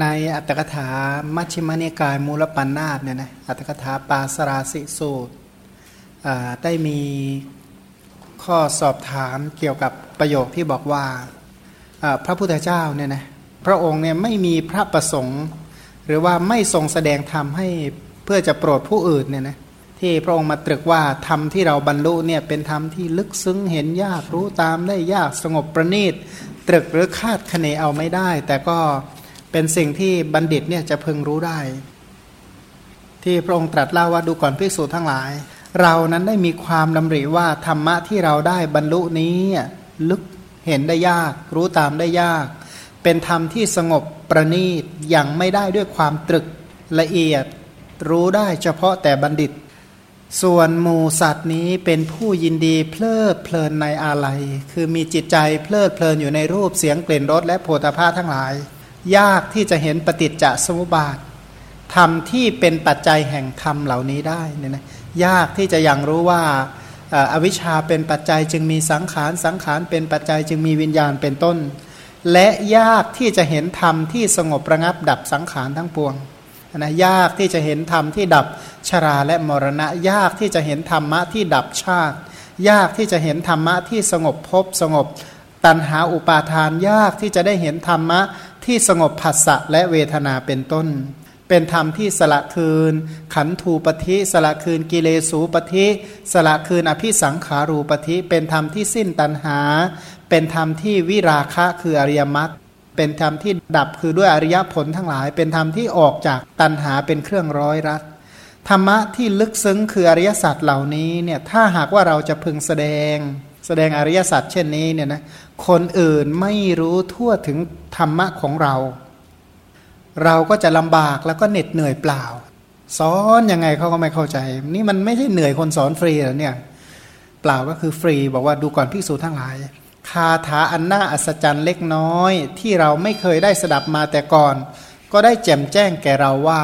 ในอัตถกถามัชฌิมนิกายมูลปัญนาตเนี่ยนะอัตถกถาปาสราสิสูตรได้มีข้อสอบถามเกี่ยวกับประโยคที่บอกว่าพระพุทธเจ้าเนี่ยนะพระองค์เนี่ยไม่มีพระประสงค์ หรือว่าไม่ทรงแสดงธรรมให้เพื่อจะโปรดผู้อื่นเนี่ยนะที่พระองค์มาตรึกว่าธรรมที่เราบรรลุเนี่ยเป็นธรรมที่ลึกซึ้งเห็นยากรู้ตามได้ยากสงบประณีตตรึกหรือคาดคะเนเอาไม่ได้ แต่ก็ เป็นสิ่งที่บัณฑิตเนี่ยจะพึงรู้ได้ ที่พระองค์ตรัสเล่าว่าดูก่อนภิกษุทั้งหลาย เรานั้นได้มีความดำริว่าธรรมะที่เราได้บรรลุนี้ลึกเห็นได้ยาก รู้ตามได้ยาก เป็นธรรมที่สงบประณีตอย่างไม่ได้ด้วยความตรึกละเอียด รู้ได้เฉพาะแต่บัณฑิต ส่วนหมูสัตว์นี้เป็นผู้ยินดีเพลิดเพลินในอาลัย คือมีจิตใจเพลิดเพลินอยู่ในรูปเสียงกลิ่นรสและโผฏฐาทั้งหลาย ยากที่จะเห็นปฏิจจสมุปบาทธรรมที่เป็นปัจจัยแห่งธรรมเหล่านี้ได้เนี่ยนะยากที่จะยังรู้ว่าอวิชชาเป็นปัจจัยจึงมีสังขารสังขารเป็นปัจจัยจึงมีวิญญาณเป็นต้น และยากที่จะเห็นธรรมที่สงบระงับดับสังขารทั้งปวงนะยากที่จะเห็นธรรมที่ดับชราและมรณะ ยากที่จะเห็นธรรมะที่ดับชาติ ยากที่จะเห็นธรรมะที่สงบภพสงบตัณหาอุปาทาน ยากที่จะได้เห็นธรรมะ ที่สงบผัสสะและเวทนาเป็นต้น เป็นธรรมที่สละคืน ขันธูปธิสละคืนกิเลสูปธิสละคืนอภิสังขารูปธิเป็นธรรมที่สิ้นตัณหา เป็นธรรมที่วิราคะคืออริยมรรคเป็นธรรมที่ดับคือด้วยอริยผลทั้งหลาย เป็นธรรมที่ออกจากตัณหาเป็นเครื่องร้อยรัดธรรมะที่ลึกซึ้งคืออริยสัจเหล่านี้เนี่ยถ้าหากว่าเราจะพึงแสดง แสดงอริยสัจเช่นนี้เนี่ยนะคนอื่นไม่รู้ทั่วถึงธรรมะของเรา เราก็จะลำบากแล้วก็เหน็ดเหนื่อยเปล่า สอนยังไงเขาก็ไม่เข้าใจ นี่มันไม่ใช่เหนื่อยคนสอนฟรีหรอเนี่ยเปล่าก็คือฟรีบอกว่าดูก่อนพิสูจทั้งหลาย คาถาอันน่าอัศจรรย์เล็กน้อย ที่เราไม่เคยได้สดับมาแต่ก่อน ก็ได้แจ่มแจ้งแก่เราว่า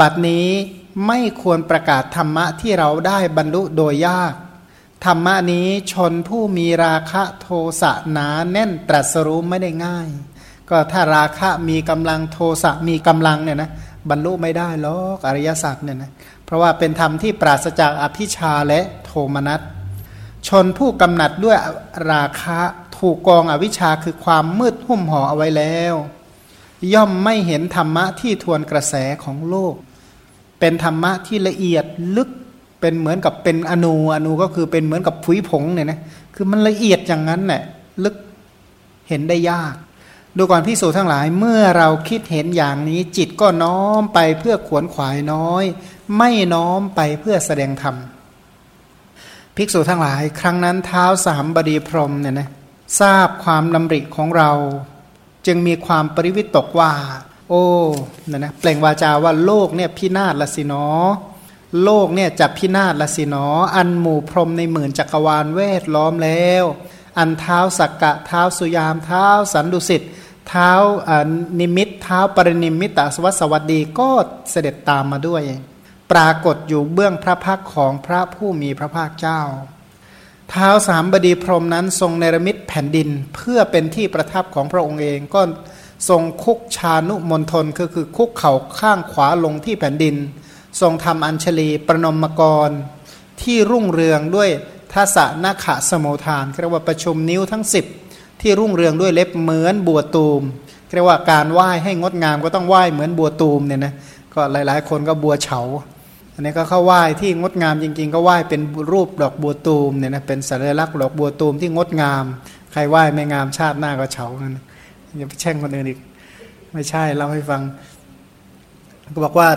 บัดนี้ไม่ควรประกาศธรรมะที่เราได้บรรลุโดยยาก ธรรมะนี้ชนผู้มีราคะโทสะหนาแน่นตรัสรู้ไม่ได้ง่าย ก็ถ้าราคะมีกำลังโทสะมีกำลังเนี่ยนะบรรลุไม่ได้หรอกอริยสัจเนี่ยนะเพราะว่าเป็นธรรมที่ปราศจากอภิชาและโทมนัสชนผู้กำหนัดด้วยราคะถูกกองอวิชชาคือความมืดหุ้มห่อเอาไว้แล้ว ย่อมไม่เห็นธรรมะที่ทวนกระแสของโลก เป็นธรรมะที่ละเอียดลึก เป็นเหมือนกับเป็นอนูอนูก็คือเป็นเหมือนกับผุยผงเนี่ยนะคือมันละเอียดอย่างนั้นแหละลึกเห็นได้ยาก ดูก่อนพิสูจทั้งหลาย เมื่อเราคิดเห็นอย่างนี้ จิตก็น้อมไปเพื่อขวนขวายน้อย ไม่น้อมไปเพื่อแสดงธรรมภิกษุทั้งหลาย ครั้งนั้นเท้าสามบดีพรมเนี่ยนะทราบความดำริของเรา จึงมีความปริวิตกว่า โอ้เนี่ยนะเปล่งวาจาว่าโลกเนี่ยพินาศละสิเนอ โลกเนี่ยจะพินาศละสินอ อันหมู่พรมในหมื่นจักรวาลเวทล้อมแล้ว อันเท้าสักกะเท้าสุยามเท้าสันดุสิตเท้านิมิตเท้าปรินิมิตสวัสวัสดีก็เสด็จตามมาด้วย ปรากฏอยู่เบื้องพระพักของพระผู้มีพระภาคเจ้า เท้าสามบดีพรมนั้นทรงเนรมิตแผ่นดินเพื่อเป็นที่ประทับของพระองค์เองก็ทรงคุกชานุมนทนคือคือคุกเข่าข้างขวาลงที่แผ่นดิน ทรงทำอัญชลีประนมกร ที่รุ่งเรืองด้วยทัศนาขะสมุทานเรียกว่าประชุมนิ้วทั้งสิบที่รุ่งเรืองด้วยเล็บเหมือนบัวตูมเรียกว่าการไหว้ให้งดงามก็ต้องไหว้เหมือนบัวตูมเนี่ยนะก็หลายๆ คนก็บัวเฉาอันนี้ก็เข้าไหว้ที่งดงามจริง ๆ ก็ไหว้เป็นรูปดอกบัวตูมเนี่ยนะเป็นสัญลักษณ์ดอกบัวตูมที่งดงาม ใครไหว้ไม่งามชาติหน้าก็เฉานั่นอย่าไปแช่งคนอื่นอีก ไม่ใช่เล่าให้ฟัง ก็บอกว่า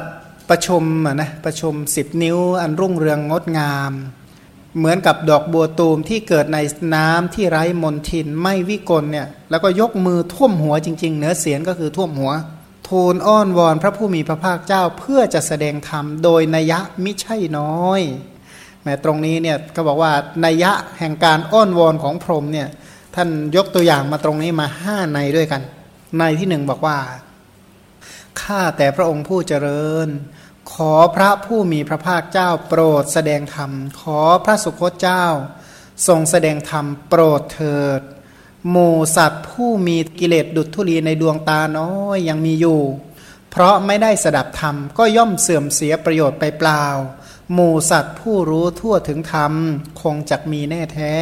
ประชุมนะประชุมสิบนิ้วอันรุ่งเรืองงดงาม เหมือนกับดอกบัวตูมที่เกิดในน้ำที่ไร้มนทินไม่วิกลเนี่ยแล้วก็ยกมือท่วมหัวจริง ๆ เหนือเสียงก็คือท่วมหัว ทูลอ้อนวอนพระผู้มีพระภาคเจ้าเพื่อจะแสดงธรรมโดยนัยะมิใช่น้อยแม้ตรงนี้เนี่ยก็บอกว่านัยะแห่งการอ้อนวอนของพรหมเนี่ยท่านยกตัวอย่างมาตรงนี้มาห้าในด้วยกัน ในที่หนึ่งบอกว่าข้าแต่พระองค์ผู้เจริญ ขอพระผู้มีพระภาคเจ้าโปรดแสดงธรรม ขอพระสุคตเจ้า ทรงแสดงธรรมโปรดเถิดหมู่สัตว์ผู้มีกิเลสดุจธุลีในดวงตาน้อยยังมีอยู่ เพราะไม่ได้สดับธรรมก็ย่อมเสื่อมเสียประโยชน์ไปเปล่าหมู่สัตว์ผู้รู้ทั่วถึงธรรม คงจักมีแน่แท้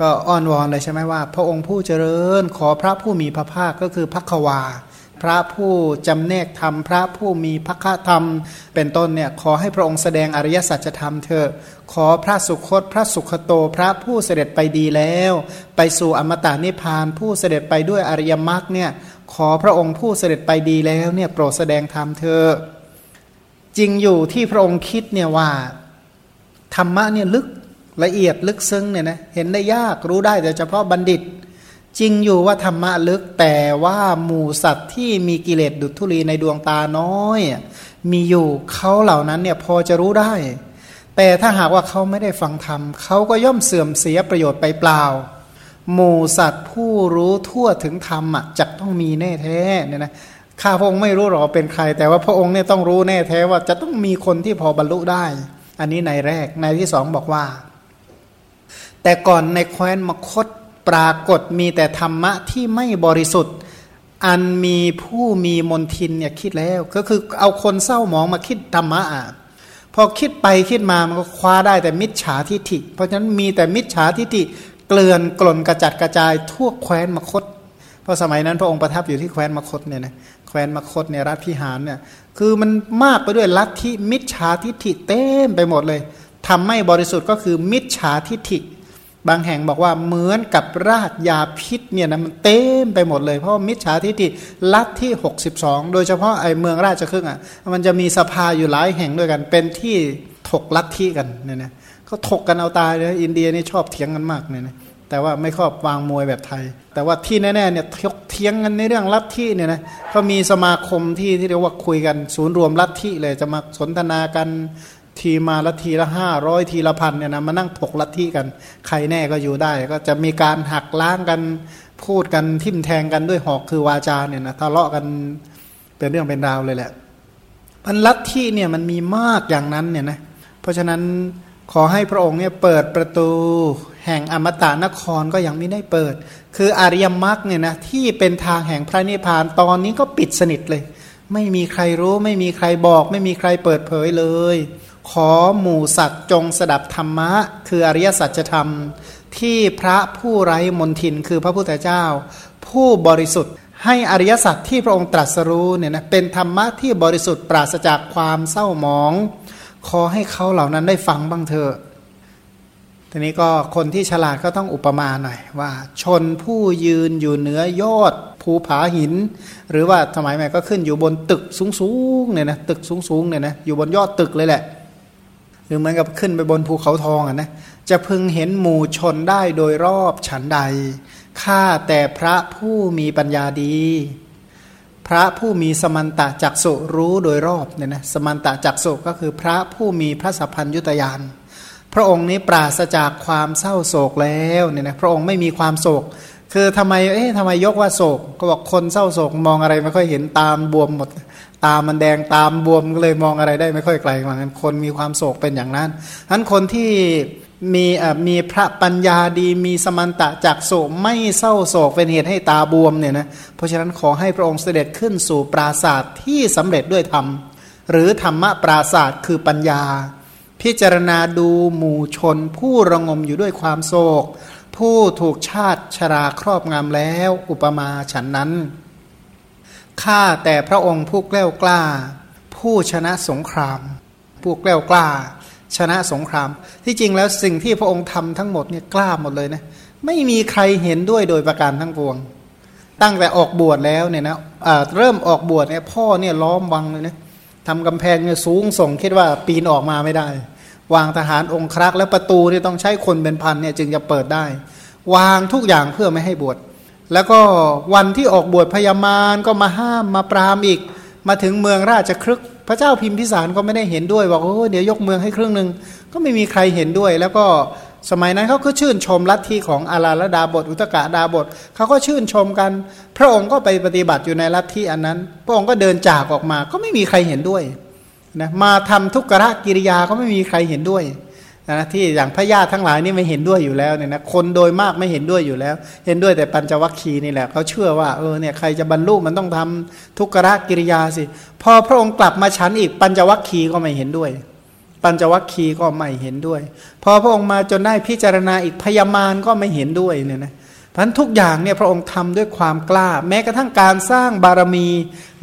ก็อ้อนวอนเลยใช่ไหมว่า พระองค์ผู้เจริญขอพระผู้มีพระภาคก็คือพักวา พระผู้จำแนกธรรม พระผู้มีพระคธรรม เป็นต้นเนี่ยขอให้พระองค์แสดงอริยสัจธรรมเถอะขอพระสุคต พระสุขโต พระผู้เสด็จไปดีแล้ว ไปสู่อมตะนิพพาน ผู้เสด็จไปด้วยอริยมรรคเนี่ยขอพระองค์ผู้เสด็จไปดีแล้วเนี่ยโปรดแสดงธรรมเถอะจริงอยู่ที่พระองค์คิดเนี่ยว่าธรรมะเนี่ยลึกละเอียดลึกซึ้งเนี่ยนะเห็นได้ยากรู้ได้แต่เฉพาะบัณฑิต จริงอยู่ว่าธรรมะลึกแต่ว่าหมู่สัตว์ที่มีกิเลสดุจธุลีในดวงตาน้อย มีอยู่เขาเหล่านั้นเนี่ยพอจะรู้ได้ แต่ถ้าหากว่าเขาไม่ได้ฟังธรรมเขาก็ย่อมเสื่อมเสียประโยชน์ไปเปล่า หมู่สัตว์ผู้รู้ทั่วถึงธรรมอะจะต้องมีแน่แท้เนี่ยนะข้าพระองค์ไม่รู้หรอกเป็นใคร แต่ว่าพระองค์เนี่ยต้องรู้แน่แท้ว่าจะต้องมีคนที่พอบรรลุได้ อันนี้ในแรกในที่สองบอกว่า แต่ก่อนในแคว้นมคต ปรากฏมีแต่ธรรมะที่ไม่บริสุทธิ์ อันมีผู้มีมนทินเนี่ยคิดแล้ว ก็คือเอาคนเศร้าหมองมาคิดธรรมะอะพอคิดไปคิดมามันก็คว้าได้แต่มิจฉาทิฐิ เพราะฉะนั้นมีแต่มิจฉาทิฐิเกลื่อนกล่นกระจัดกระจายทั่วแคว้นมคต เพราะสมัยนั้นพระองค์ประทับอยู่ที่แคว้นมคตเนี่ยนะแคว้นมคตเนี่ยรัฐพิหารเนี่ยคือมันมากไปด้วยลัทธิมิจฉาทิฐิเต็มไปหมดเลยทำไม่บริสุทธิ์ก็คือมิจฉาทิฐิ บางแห่งบอกว่าเหมือนกับราดยาพิษเนี่ยนะมันเต็มไปหมดเลยเพราะมิจฉาทิฏฐิลัทที่62 โดยเฉพาะไอ้เมืองราชครึ่งอะมันจะมีสภาอยู่หลายแห่งด้วยกัน เป็นที่ถกลัทธิกันเนี่ยนะเขาถกกันเอาตายเลยอินเดียนี่ชอบเถียงกันมากเนี่ยนะแต่ว่าไม่ชอบวางมวยแบบไทย แต่ว่าที่แน่ๆเนี่ยทกเถียงกันในเรื่องลัทธิเนี่ยนะก็มีสมาคมที่ที่เรียกว่าคุยกัน ศูนย์รวมลัทธิเลยจะมาสนทนากัน ทีมาละทีละห้าร้อยทีละพันเนี่ยนะมานั่งถกลัทธิกัน ใครแน่ก็อยู่ได้ ก็จะมีการหักล้างกันพูดกันทิ่มแทงกันด้วยหอกคือวาจาเนี่ยนะทะเลาะกันเป็นเรื่องเป็นราวเลยแหละพันลัทธิเนี่ยมันมีมากอย่างนั้นเนี่ยนะเพราะฉะนั้นขอให้พระองค์เนี่ยเปิดประตูแห่งอมตะนครก็ยังไม่ได้เปิด คืออริยมรรคเนี่ยนะที่เป็นทางแห่งพระนิพพานตอนนี้ก็ปิดสนิทเลย ไม่มีใครรู้ ไม่มีใครบอก ไม่มีใครเปิดเผยเลย ขอหมู่สัตว์จงสดับธรรมะ คืออริยสัจธรรม ที่พระผู้ไร้มนทินคือพระพุทธเจ้า ผู้บริสุทธิ์ให้อริยสัจที่พระองค์ตรัสรู้เนี่ยนะเป็นธรรมะที่บริสุทธิ์ปราศจากความเศร้าหมอง ขอให้เขาเหล่านั้นได้ฟังบ้างเถอะทีนี้ก็คนที่ฉลาดก็ต้องอุปมาหน่อยว่า ชนผู้ยืนอยู่เหนือยอดภูผาหิน หรือว่าสมัยใหม่ก็ขึ้นอยู่บนตึกสูงๆเนี่ยนะตึกสูงๆเนี่ยนะอยู่บนยอดตึกเลยแหละ รือเหมือนกับขึ้นไปบนภูเขาทองอะนะจะพึงเห็นหมู่ชนได้โดยรอบฉันใดข้าแต่พระผู้มีปัญญาดี พระผู้มีสมันตะจักสุรู้โดยรอบเนี่ยนะสมันตะจักสุก็คือพระผู้มีพระสัพพัญยุตยานพระองค์นี้ปราศจากความเศร้าโศกแล้วเนี่ยนะพระองค์ไม่มีความโศก คือทำไมเอ๊ะทำไมยกว่าโศก ก็บอกคนเศร้าโศกมองอะไรไม่ค่อยเห็นตามบวมหมด ตามันแดงตามบวมก็เลยมองอะไรได้ไม่ค่อยไกลเหมือนกันคนมีความโศกเป็นอย่างนั้นทั้นคนที่มีมีพระปัญญาดีมีสมันตะจากโศกไม่เศร้าโศกเป็นเหตุให้ตาบวมเนี่ยนะเพราะฉะนั้นขอให้พระองค์เสด็จขึ้นสู่ปราศาสตร์ที่สำเร็จด้วยธรรม หรือธรรมะปราศาสตร์คือปัญญา พิจารณาดูหมู่ชน ผู้ระงมอยู่ด้วยความโศก ผู้ถูกชาติชราครอบงำแล้ว อุปมาฉันนั้น ข้าแต่พระองค์ผู้แกล้วกล้า ผู้ชนะสงครามผู้แกล้วกล้า ชนะสงคราม ที่จริงแล้วสิ่งที่พระองค์ทำทั้งหมดเนี่ยกล้าหมดเลยนะไม่มีใครเห็นด้วยโดยประการทั้งปวง ตั้งแต่ออกบวชแล้วเนี่ยนะเริ่มออกบวชเนี่ยพ่อเนี่ยล้อมวังเลยนะทำกำแพงเนี่ยสูงส่งคิดว่าปีนออกมาไม่ได้ วางทหารองครักษ์และประตูเนี่ยต้องใช้คนเป็นพันเนี่ยจึงจะเปิดได้ วางทุกอย่างเพื่อไม่ให้บวช แล้วก็วันที่ออกบวชพญามารก็มาห้ามมาปรามอีก มาถึงเมืองราชครึก พระเจ้าพิมพิสารก็ไม่ได้เห็นด้วยบอกโอ้เดี๋ยวยกเมืองให้ครึ่งหนึ่งก็ไม่มีใครเห็นด้วย แล้วก็สมัยนั้นเขาก็ชื่นชมลัทธิของอาราลดาบท อุตกะดาบทเขาก็ชื่นชมกัน พระองค์ก็ไปปฏิบัติอยู่ในลัทธิอันนั้น พระองค์ก็เดินจากออกมา ก็ไม่มีใครเห็นด้วยนะมาทำทุกขะกิริยาก็ไม่มีใครเห็นด้วย นะที่อย่างพระญาติทั้งหลายนี่ไม่เห็นด้วยอยู่แล้วเนี่ยนะคนโดยมากไม่เห็นด้วยอยู่แล้ว เห็นด้วยแต่ปัญจวัคคีย์นี่แหละเขาเชื่อว่าเออเนี่ยใครจะบรรลุมันต้องทำทุกขะกิริยาสิ พอพระองค์กลับมาฉันอีกปัญจวัคคีย์ก็ไม่เห็นด้วย ปัญจวัคคีย์ก็ไม่เห็นด้วย พอพระองค์มาจนได้พิจารณาอีกพยามารก็ไม่เห็นด้วยเนี่ยนะ พราะทุกอย่างเนี่ยพระองค์ทำด้วยความกล้า แม้กระทั่งการสร้างบารมี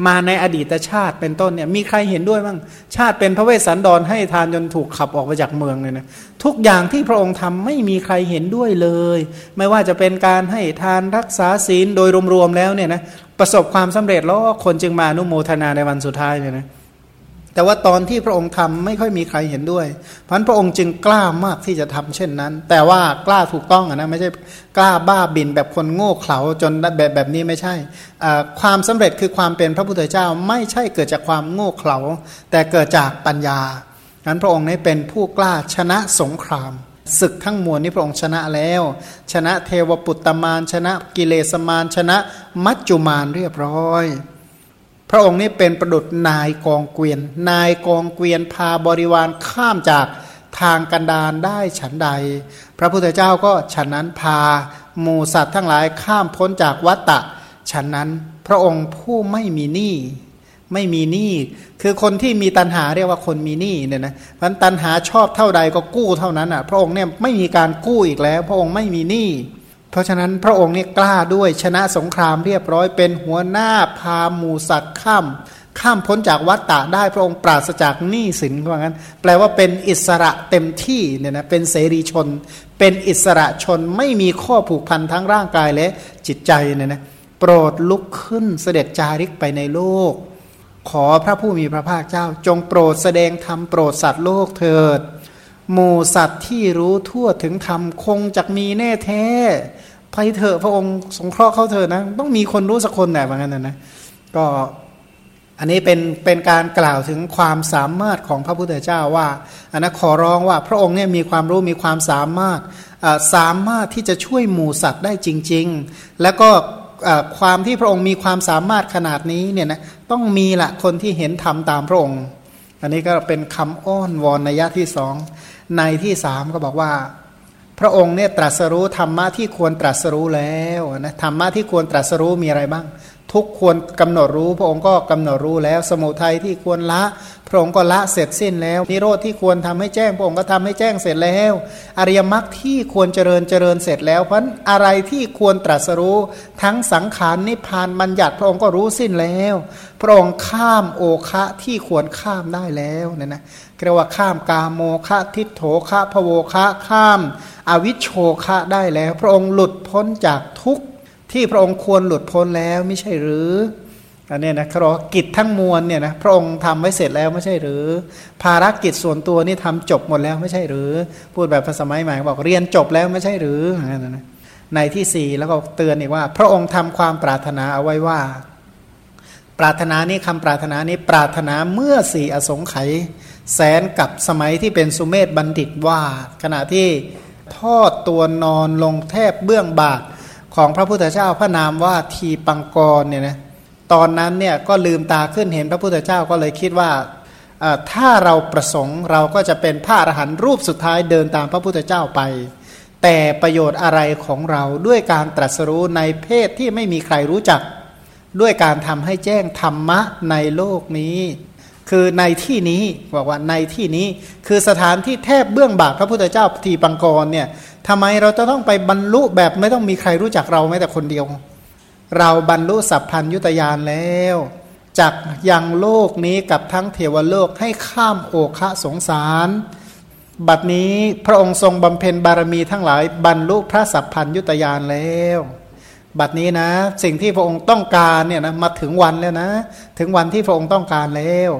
มาในอดีตชาติเป็นต้นเนี่ยมีใครเห็นด้วยบ้างชาติเป็นพระเวสสันดรให้ทานจนถูกขับออกไปจากเมืองเลยนะทุกอย่างที่พระองค์ทำไม่มีใครเห็นด้วยเลย ไม่ว่าจะเป็นการให้ทานรักษาศีลโดยรวมๆแล้วเนี่ยนะประสบความสำเร็จแล้วคนจึงมานุโมทนาในวันสุดท้ายเนี่ยนะ แต่ว่าตอนที่พระองค์ทำไม่ค่อยมีใครเห็นด้วยพันพระองค์จึงกล้ามากที่จะทำเช่นนั้น แต่ว่ากล้าถูกต้องนะไม่ใช่กล้าบ้าบินแบบคนโง่เขลาจนแบบแบบนี้ไม่ใช่ ความสำเร็จคือความเป็นพระพุทธเจ้าไม่ใช่เกิดจากความโง่เขลาแต่เกิดจากปัญญานั้นพระองค์นี้เป็นผู้กล้าชนะสงครามศึกทั้งมวลนี้พระองค์ชนะแล้ว ชนะเทวปุตตมาน ชนะกิเลสมาน ชนะมัจจุมานเรียบร้อย พระองค์นี้เป็นประดุษนายกองเกวียน นายกองเกวียนพาบริวารข้ามจากทางกันดารได้ฉันใด พระพุทธเจ้าก็ฉันนั้นพาหมูสัตว์ทั้งหลายข้ามพ้นจากวัตตะฉันนั้นพระองค์ผู้ไม่มีหนี้ไม่มีหนี้คือคนที่มีตัณหาเรียกว่าคนมีหนี้เนี่ยนะพันตัณหาชอบเท่าใดก็กู้เท่านั้นอะ พระองค์เนี่ยไม่มีการกู้อีกแล้ว พระองค์ไม่มีหนี้ เพราะฉะนั้นพระองค์เนี่ยกล้าด้วยชนะสงครามเรียบร้อยเป็นหัวหน้าพาหมูสัตว์ข้ามข้ามพ้นจากวัฏฏะได้พระองค์ปราศจากหนี้สินว่างั้น แปลว่าเป็นอิสระเต็มที่เนี่ยนะเป็นเสรีชน เป็นอิสระชนไม่มีข้อผูกพันทั้งร่างกายและจิตใจเนี่ยนะโปรดลุกขึ้นเสด็จจาริกไปในโลก ขอพระผู้มีพระภาคเจ้า จงโปรดแสดงธรรมโปรดสัตว์โลกเถิดหมู่สัตว์ที่รู้ทั่วถึงธรรมคงจะมีแน่แท้ ไปเถอะพระองค์สงเคราะห์เขาเถอะนะ ต้องมีคนรู้สักคนแหละเหมือนกันนะก็อันนี้เป็นเป็นการกล่าวถึงความสามารถของพระพุทธเจ้าว่าอันนั้นขอร้องว่าพระองค์เนี่ยมีความรู้มีความสามารถสามารถที่จะช่วยหมู่สัตว์ได้จริง ๆ แล้วก็ความที่พระองค์มีความสามารถขนาดนี้เนี่ยนะต้องมีละคนที่เห็นทำตามพระองค์ อันนี้ก็เป็นคำอ้อนวอนในยะที่สองในที่สามก็บอกว่า พระองค์เนี่ยตรัสรู้ธรรมะที่ควรตรัสรู้แล้วนะธรรมะที่ควรตรัสรู้มีอะไรบ้าง ทุกควรกำหนดรู้ พระองค์ก็กำหนดรู้แล้ว สมุทัยที่ควรละ พระองค์ก็ละเสร็จสิ้นแล้วนิโรธที่ควรทำให้แจ้ง พระองค์ก็ทำให้แจ้งเสร็จแล้ว อริยมรรคที่ควรเจริญเจริญเสร็จแล้ว เพราะอะไรที่ควรตรัสรู้ ทั้งสังขารนิพพานบัญญัติพระองค์ก็รู้สิ้นแล้ว พระองค์ข้ามโอคะที่ควรข้ามได้แล้วเนี่ยนะเรียกว่าข้ามกาโมคะทิฏโถคะพโวคะข้าม อวิชโชคะได้แล้ว พระองค์หลุดพ้นจากทุก ที่พระองค์ควรหลุดพ้นแล้วไม่ใช่หรืออันนี้นะครอกิจทั้งมวลเนี่ยนะพระองค์ทำไว้เสร็จแล้วไม่ใช่หรือ ภารกิจส่วนตัวนี่ทำจบหมดแล้วไม่ใช่หรือ พูดแบบภาษาไม้ใหม่บอกเรียนจบแล้วไม่ใช่หรือนะในที่สี่แล้วก็เตือนอีกว่า พระองค์ทำความปรารถนาเอาไว้ว่า ปรารถนานี้คำปรารถนานี้ปรารถนาเมื่อสี่อสงไขยแสนกับสมัยที่เป็นสุเมธบัณฑิตว่า ขณะที่ทอดตัวนอนลงแทบเบื้องบาท ของพระพุทธเจ้าพระนามว่าทีปังกรเนี่ยนะตอนนั้นเนี่ยก็ลืมตาขึ้นเห็นพระพุทธเจ้าก็เลยคิดว่าถ้าเราประสงค์เราก็จะเป็นพระอรหันต์รูปสุดท้ายเดินตามพระพุทธเจ้าไป แต่ประโยชน์อะไรของเราด้วยการตรัสรู้ในเพศที่ไม่มีใครรู้จัก ด้วยการทำให้แจ้งธรรมะในโลกนี้ คือในที่นี้บอกว่าในที่นี้คือสถานที่แทบเบื้องบาทพระพุทธเจ้าทีปังกรเนี่ย ทำไมเราจะต้องไปบรรลุแบบไม่ต้องมีใครรู้จักเราแม้แต่คนเดียว เราบรรลุสัพพัญยุตยานแล้วจากยังโลกนี้กับทั้งเทวโลกให้ข้ามโอคะสงสาร บัดนี้พระองค์ทรงบำเพ็ญบารมีทั้งหลายบรรลุพระสัพพัญยุตยานแล้ว บัดนี้นะ สิ่งที่พระองค์ต้องการเนี่ยนะมาถึงวันแล้วนะ ถึงวันที่พระองค์ต้องการแล้ว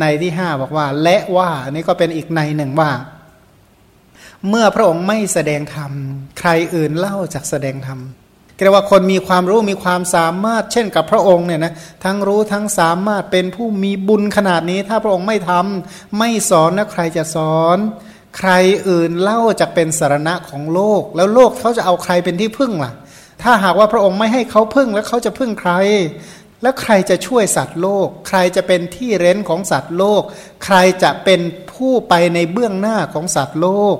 ในที่ห้าบอกว่า และว่านี่ก็เป็นอีกในหนึ่งว่า เมื่อพระองค์ไม่แสดงธรรม ใครอื่นเล่าจากแสดงธรรมเรียกว่าคนมีความรู้มีความสามารถ เช่นกับพระองค์เนี่ยนะทั้งรู้ทั้งสามารถเป็นผู้มีบุญขนาดนี้ ถ้าพระองค์ไม่ทำไม่สอนนะใครจะสอน ใครอื่นเล่าจะเป็นสารณะของโลก แล้วโลกเขาจะเอาใครเป็นที่พึ่งล่ะ ถ้าหากว่าพระองค์ไม่ให้เขาพึ่งแล้วเขาจะพึ่งใคร แล้วใครจะช่วยสัตว์โลก ใครจะเป็นที่เร้นของสัตว์โลก ใครจะเป็นผู้ไปในเบื้องหน้าของสัตว์โลก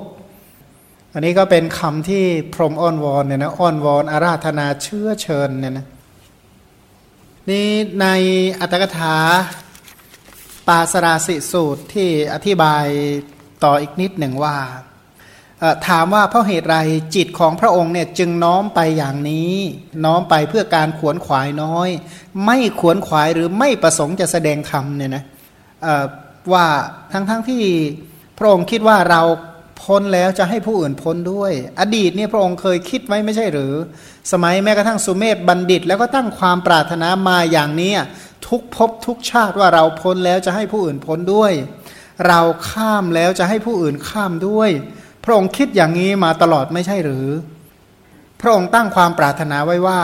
อันนี้ก็เป็นคำที่พรหมอ้อนวอนเนี่ยนะอ้อนวอนอาราธนาเชื้อเชิญเนี่ยนะนี่ในอัตถกถาปาสราสิสูตรที่อธิบายต่ออีกนิดหนึ่งว่า ถามว่าเพราะเหตุไรจิตของพระองค์เนี่ยจึงน้อมไปอย่างนี้ น้อมไปเพื่อการขวนขวายน้อย ไม่ขวนขวายหรือไม่ประสงค์จะแสดงธรรมเนี่ยนะว่าทั้งๆทที่พระองค์คิดว่าเรา พ้นแล้วจะให้ผู้อื่นพ้นด้วย อดีตเนี่ยพระองค์เคยคิดไว้ไม่ใช่หรือ สมัยแม้กระทั่งสุเมธบัณฑิต แล้วก็ตั้งความปรารถนามาอย่างนี้ทุกภพทุกชาติว่าเราพ้นแล้วจะให้ผู้อื่นพ้นด้วย เราข้ามแล้วจะให้ผู้อื่นข้ามด้วย พระองค์คิดอย่างนี้มาตลอดไม่ใช่หรือ พระองค์ตั้งความปรารถนาไว้ว่า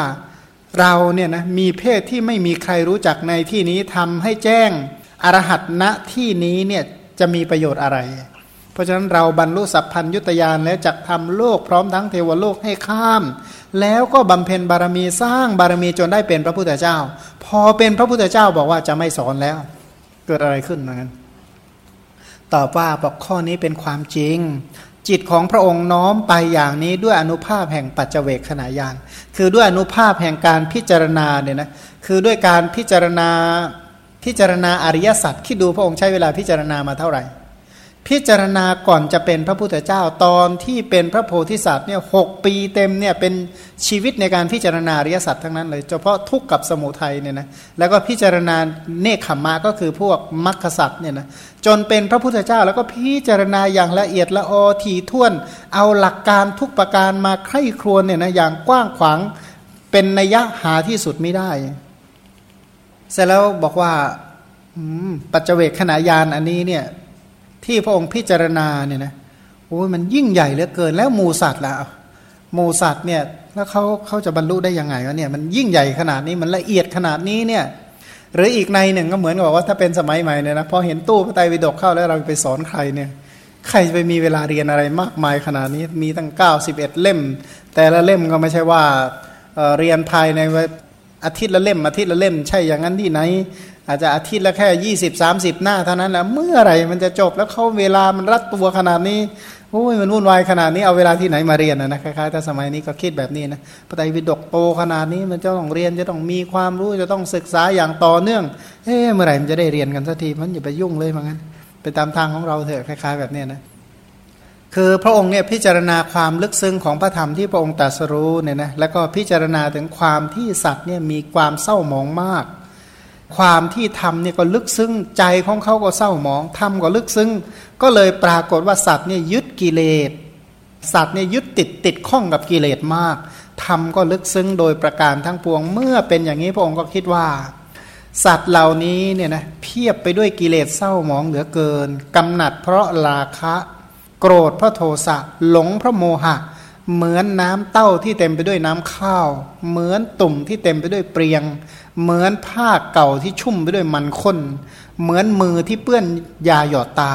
เราเนี่ยนะมีเพศที่ไม่มีใครรู้จักในที่นี้ทำให้แจ้งอรหัตณที่นี้เนี่ยจะมีประโยชน์อะไร เพราะฉะนั้นเราบรรลุสัพพัญยุตยานแล้วจักทำโลกพร้อมทั้งเทวโลกให้ข้าม แล้วก็บำเพ็ญบารมีสร้างบารมีจนได้เป็นพระพุทธเจ้า พอเป็นพระพุทธเจ้าบอกว่าจะไม่สอนแล้ว เกิดอะไรขึ้นนกันตอบว่าบอกข้อนี้เป็นความจริง จิตของพระองค์น้อมไปอย่างนี้ด้วยอนุภาพแห่งปัจเจเวกขณะยานคือด้วยอนุภาพแห่งการพิจารณาเนี่ยนะคือด้วยการพิจารณาพิจารณาอริยสัจคิดดูพระองค์ใช้เวลาพิจารณามาเท่าไหร่ พิจารณาก่อนจะเป็นพระพุทธเจ้าตอนที่เป็นพระโพธิสัตว์เนี่ยหปีเต็มเนี่ยเป็นชีวิตในการพิจารณาริยสัตว์ทั้งนั้นเลยเฉพาะทุกข์กับสมุทัยเนี่ยนะแล้วก็พิจารณาเนคขมมาก็คือพวกมรรคสัตว์เนี่ยนะจนเป็นพระพุทธเจ้าแล้วก็พิจารณาอย่างละเอียดละออทีท่วนเอาหลักการทุกประการมาไข้ครวนเนี่ยนะอย่างกว้างขวางเป็นนัยยะหาที่สุดไม่ได้ เสร็จแล้วบอกว่าปัจเจกขณะยานอันนี้เนี่ย ที่พระองค์พิจารณาเนี่ยนะโอ้ยมันยิ่งใหญ่เหลือเกินแล้วหมูสัตว์ละหมูสัตว์เนี่ยแล้วเขาเขาจะบรรลุได้ยังไงวะเนี่ยมันยิ่งใหญ่ขนาดนี้มันละเอียดขนาดนี้เนี่ยหรืออีกในหนึ่งก็เหมือนกับว่าถ้าเป็นสมัยใหม่เนี่ยนะพอเห็นตู้พระไตรปิฎกเข้าแล้วเราไปสอนใครเนี่ยใครจะไปมีเวลาเรียนอะไรมากมายขนาดนี้มีตั้ง 91 เล่ม แต่ละเล่มก็ไม่ใช่ว่าเรียนภายในอาทิตย์ละเล่มอาทิตย์ละเล่ม ใช่อย่างนั้นที่ไหน อาจจะอาทิตย์ละแค่ยี่สิบสามสิบหน้าเท่านั้นแหละเมื่อไหร่มันจะจบแล้วเขาเวลามันรัดตัวขนาดนี้โอ้ยมันวุ่นวายขนาดนี้เอาเวลาที่ไหนมาเรียนนะนะคล้ายๆถ้าสมัยนี้ก็คิดแบบนี้นะพระไตรปิฎกโตขนาดนี้มันจะต้องเรียนจะต้องมีความรู้จะต้องศึกษาอย่างต่อเนื่องเอ๊ะเมื่อไหร่มันจะได้เรียนกันสักทีมันอย่าไปยุ่งเลยเหมือนกันไปตามทางของเราเถอะคล้าย ๆ แบบนี้นะคือพระองค์เนี่ยพิจารณาความลึกซึ้งของพระธรรมที่พระองค์ตรัสรู้เนี่ยนะแล้วก็พิจารณาถึงความที่สัตว์เนี่ยมีความเศร้าหมองมาก ความที่ทำเนี่ยก็ลึกซึ้งใจของเขาก็เศร้าหมองทำก็ลึกซึ้งก็เลยปรากฏว่าสัตว์เนี่ยยึดกิเลสสัตว์เนี่ยยึดติดติดข้องกับกิเลสมากทำก็ลึกซึ้งโดยประการทั้งปวงเมื่อเป็นอย่างนี้พระองค์ก็คิดว่า สัตว์เหล่านี้เนี่ยนะเพียบไปด้วยกิเลสเศร้าหมองเหลือเกินกำหนัดเพราะราคะ โกรธเพราะโทสะหลงเพราะโมหะ เหมือนน้ำเต้าที่เต็มไปด้วยน้ำข้าว เหมือนตุ่มที่เต็มไปด้วยเปรียง เหมือนผ้าเก่าที่ชุ่มไปด้วยมันข้น เหมือนมือที่เปื้อนยาหยอดตา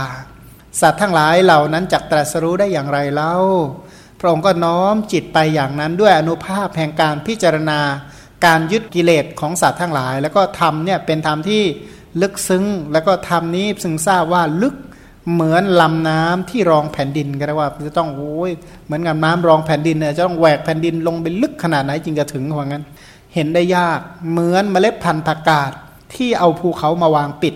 สัตว์ทั้งหลายเหล่านั้นจักตรัสรู้ได้อย่างไรเล่า พระองค์ก็น้อมจิตไปอย่างนั้นด้วยอนุภาพแห่งการพิจารณา การยึดกิเลสของสัตว์ทั้งหลาย แล้วก็ทำเนี่ยเป็นธรรมที่ลึกซึ้ง แล้วก็ธรรมนี้ซึ่งทราบว่าลึกเหมือนลำน้ำที่รองแผ่นดินก็ได้ว่าจะต้องโอ้ยเหมือนกับน้ำรองแผ่นดินเนี่ยจะต้องแหวกแผ่นดินลงไปลึกขนาดไหนจึงจะถึงว่างั้น เห็นได้ยาก เหมือนเมล็ดพันธุ์ผักกาดที่เอาภูเขามาวางปิด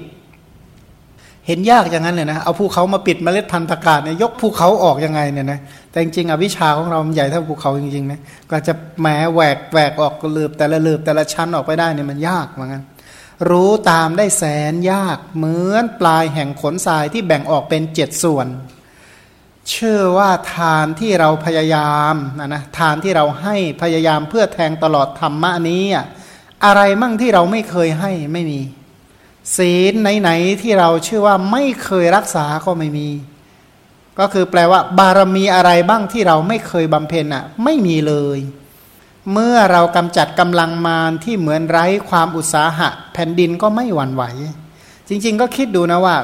เห็นยากอย่างนั้นเลยนะเอาภูเขามาปิดเมล็ดพันธุ์ผักกาดเนี่ยยกภูเขาออกยังไงเนี่ยนะแต่จริงๆอวิชาของเรามันใหญ่เท่าภูเขาจริงๆนะก็จะแหมแหวกแหวกออกลืบแต่ละลืบแต่ละชั้นออกไปได้เนี่ยมันยากเหมือนกันรู้ตามได้แสนยากเหมือนปลายแห่งขนทรายที่แบ่งออกเป็นเจ็ดส่วน เชื่อว่าทานที่เราพยายามนะนะทานที่เราให้พยายามเพื่อแทงตลอดธรรมะนี้ อะไรมั่งที่เราไม่เคยให้ไม่มี ศีลไหนๆที่เราเชื่อว่าไม่เคยรักษาก็ไม่มี ก็คือแปลว่า บารมีอะไรบ้างที่เราไม่เคยบำเพ็ญอะ ไม่มีเลย เมื่อเรากำจัดกำลังมารที่เหมือนไร้ความอุตสาหะ แผ่นดินก็ไม่หวั่นไหว จริง ๆ ก็คิดดูนะว่า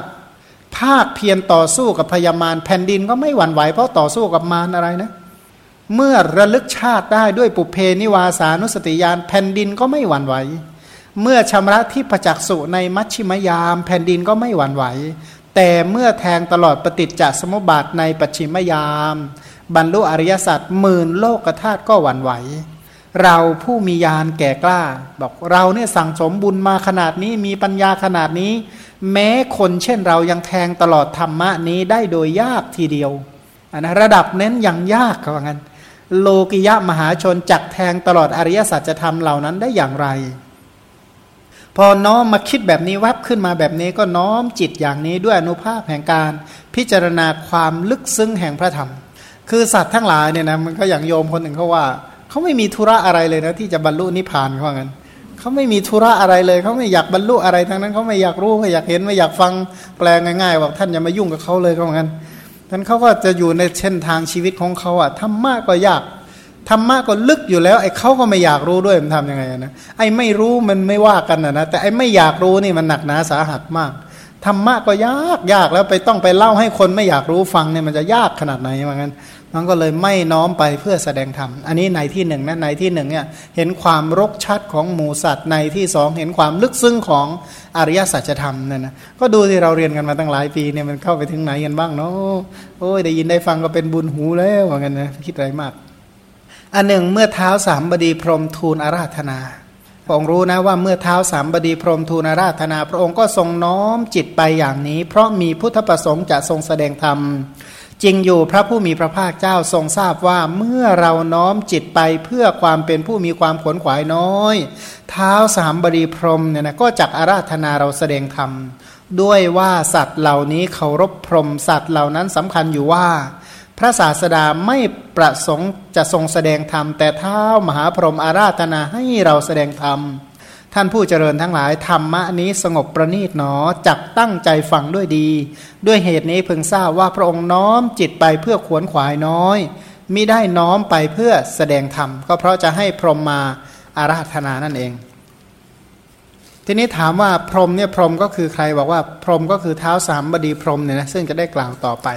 ภาคเพียรต่อสู้กับพยามารแผ่นดินก็ไม่หวั่นไหวเพราะต่อสู้กับมารอะไรนะ เมื่อระลึกชาติได้ด้วยปุเพนิวาสานุสติยานแผ่นดินก็ไม่หวั่นไหว เมื่อชำระที่ประจักษ์สุในมัชชิมยาม แผ่นดินก็ไม่หวั่นไหว แต่เมื่อแทงตลอดปฏิจจสมุปบาทในปัจฉิมยาม บรรลุอริยสัจหมื่นโลกธาตุก็หวั่นไหว เราผู้มียานแก่กล้า บอกเราเนี่ยสั่งสมบุญมาขนาดนี้มีปัญญาขนาดนี้ แม้คนเช่นเรายังแทงตลอดธรรมะนี้ได้โดยยากทีเดียวนนะระดับเน้นอย่างยากเขาว่างั้น โลกิยะมหาชนจักแทงตลอดอริยสัจธรรมเหล่านั้นได้อย่างไร พอน้อมมาคิดแบบนี้วับขึ้นมาแบบนี้ก็น้อมจิตอย่างนี้ด้วยอนุภาพแห่งการ พิจารณาความลึกซึ้งแห่งพระธรรม คือสัตว์ทั้งหลายเนี่ยนะมันก็อย่างโยมคนหนึ่งเขาว่าเขาไม่มีธุระอะไรเลยนะที่จะบรรลุนิพพานเขาว่างั้น เขาไม่มีธุระอะไรเลย เขาไม่อยากบรรลุอะไรทั้งนั้นเขาไม่อยากรู้ไม่อยากเห็นไม่อยากฟังแปลง่ายๆบอกท่านอย่ามายุ่งกับเขาเลยเขาว่างั้นท่านเขาก็จะอยู่ในเส้นทางชีวิตของเขาอะธรรมะก็ยากธรรมะก็ลึกอยู่แล้วไอ้เขาก็ไม่อยากรู้ด้วยมันทำยังไงนะไอ้ไม่รู้มันไม่ว่ากันนะนะแต่ไอ้ไม่อยากรู้นี่มันหนักหนาสาหัสมาก ธรรมะก็ยากยากแล้วไปต้องไปเล่าให้คนไม่อยากรู้ฟังเนี่ยมันจะยากขนาดไหนเหมือนกันมันก็เลยไม่น้อมไปเพื่อแสดงธรรมอันนี้ในที่หนึ่งนะในที่หนึ่งเนี่ยเห็นความรกชัดของหมูสัตว์ในที่สองเห็นความลึกซึ้งของอริยสัจธรรมเนี่ยนะก็ดูที่เราเรียนกันมาตั้งหลายปีเนี่ยมันเข้าไปถึงไหนกันบ้างเนาะโอ้ยได้ยินได้ฟังก็เป็นบุญหูแล้วเหมือนกันนะคิดอะไรมาก อันหนึ่งเมื่อเท้าสามบดีพรมทูลอาราธนา พระองค์รู้นะว่าเมื่อเท้าสามบดีพรมทูลอาราธนา พระองค์ก็ทรงน้อมจิตไปอย่างนี้ เพราะมีพุทธประสงค์จะทรงแสดงธรรมจริงอยู่พระผู้มีพระภาคเจ้าทรงทราบว่าเมื่อเราน้อมจิตไปเพื่อความเป็นผู้มีความขวนขวายน้อย เท้าสามบดีพรมเนี่ยนะก็จักอาราธนาเราแสดงธรรมด้วยว่าสัตว์เหล่านี้เคารพพรมสัตว์เหล่านั้นสำคัญอยู่ว่า ระศาสดาไม่ประสงค์จะทรงแสดงธรรม แต่เท้ามหาพรหมอาราธนาให้เราแสดงธรรม ท่านผู้เจริญทั้งหลายธรรมะนี้สงบประณีตหนอจักตั้งใจฟังด้วยดี ด้วยเหตุนี้เพิ่งทราบว่าพระองค์น้อมจิตไปเพื่อขวนขวายน้อยมิได้น้อมไปเพื่อแสดงธรรม ก็เพราะจะให้พรหมมาอาราธนานั่นเอง ทีนี้ถามว่าพรหมเนี่ยพรหมก็คือใครบอกว่าพรหมก็คือเท้าสามบดีพรหมเนี่ยนะซึ่งจะได้กล่าวต่อไป